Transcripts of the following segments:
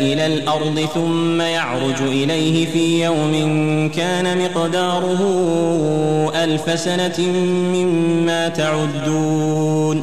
إلى الأرض ثم يعرج إليه في يوم كان مقداره ألف سنة مما تعدون.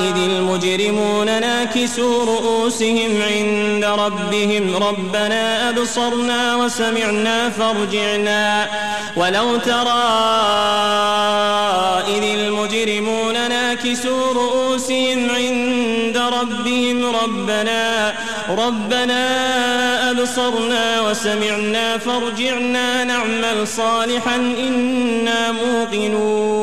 إذ المجرمون ناكسوا رؤوسهم عند ربهم. ربنا أبصرنا وسمعنا فارجعنا. ولو ترى إذ المجرمون ناكسوا رؤوسهم عند ربهم. ربنا ربنا أبصرنا وسمعنا فارجعنا. نعمل صالحا إنا موقنون.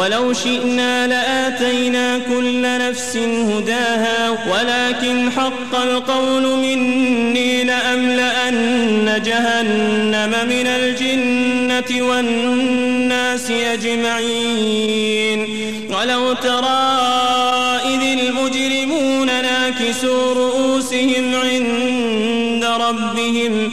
ولو شئنا لآتينا كل نفس هداها ولكن حق القول مني لأملأن جهنم من الجنة والناس أجمعين. ولو ترى إذ المجرمون ناكسوا رؤوسهم عند ربهم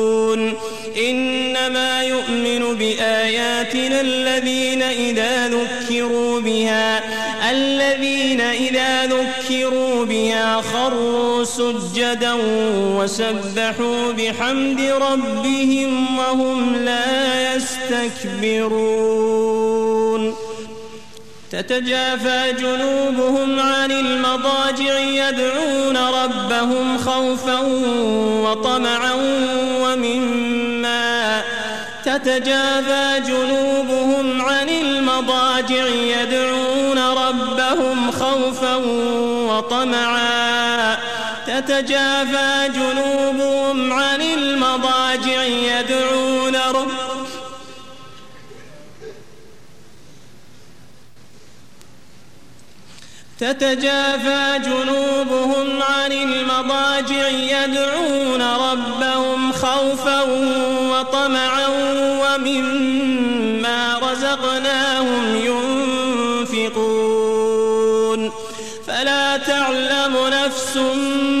بآياتنا الذين إذا ذكروا بها الذين إذا ذكروا بها خروا سجدا وسبحوا بحمد ربهم وهم لا يستكبرون. تتجافى جنوبهم عن المضاجع يدعون ربهم خوفا وطمعا ومما تتجافى جنوبهم عن المضاجع يدعون ربهم خوفا وطمعا. تتجافى جنوبهم عن المضاجع يدعون ربهم تتجافى جنوبهم عن المضاجع يدعون ربهم خوفا وطمعا ومما رزقناهم ينفقون. فلا تعلم نفس ما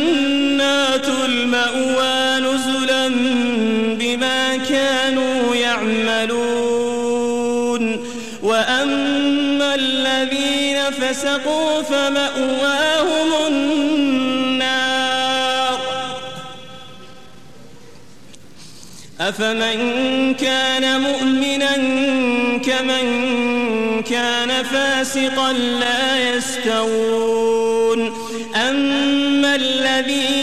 المأوى نزلا بما كانوا يعملون وأما الذين فسقوا فمأواهم النار أفمن كان مؤمنا كمن كان فاسقا لا يستوون أما الذين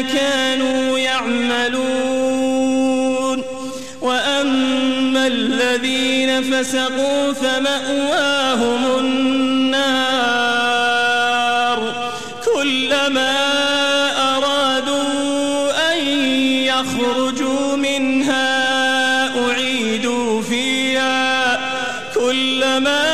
كانوا يعملون. وأما الذين فسقوا فمأواهم النار. كلما أرادوا أن يخرجوا منها أعيدوا فيها. كلما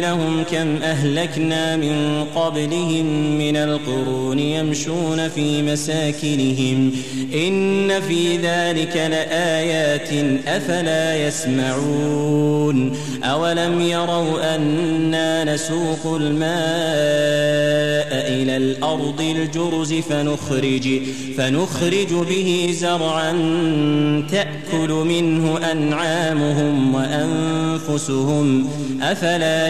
لهم كم أهلكنا من قبلهم من القرون يمشون في مساكنهم إن في ذلك لآيات أفلا يسمعون أولم يروا أنا نسوق الماء إلى الأرض الجرز فنخرج فنخرج به زرعا تأكل منه أنعامهم وأنفسهم أفلا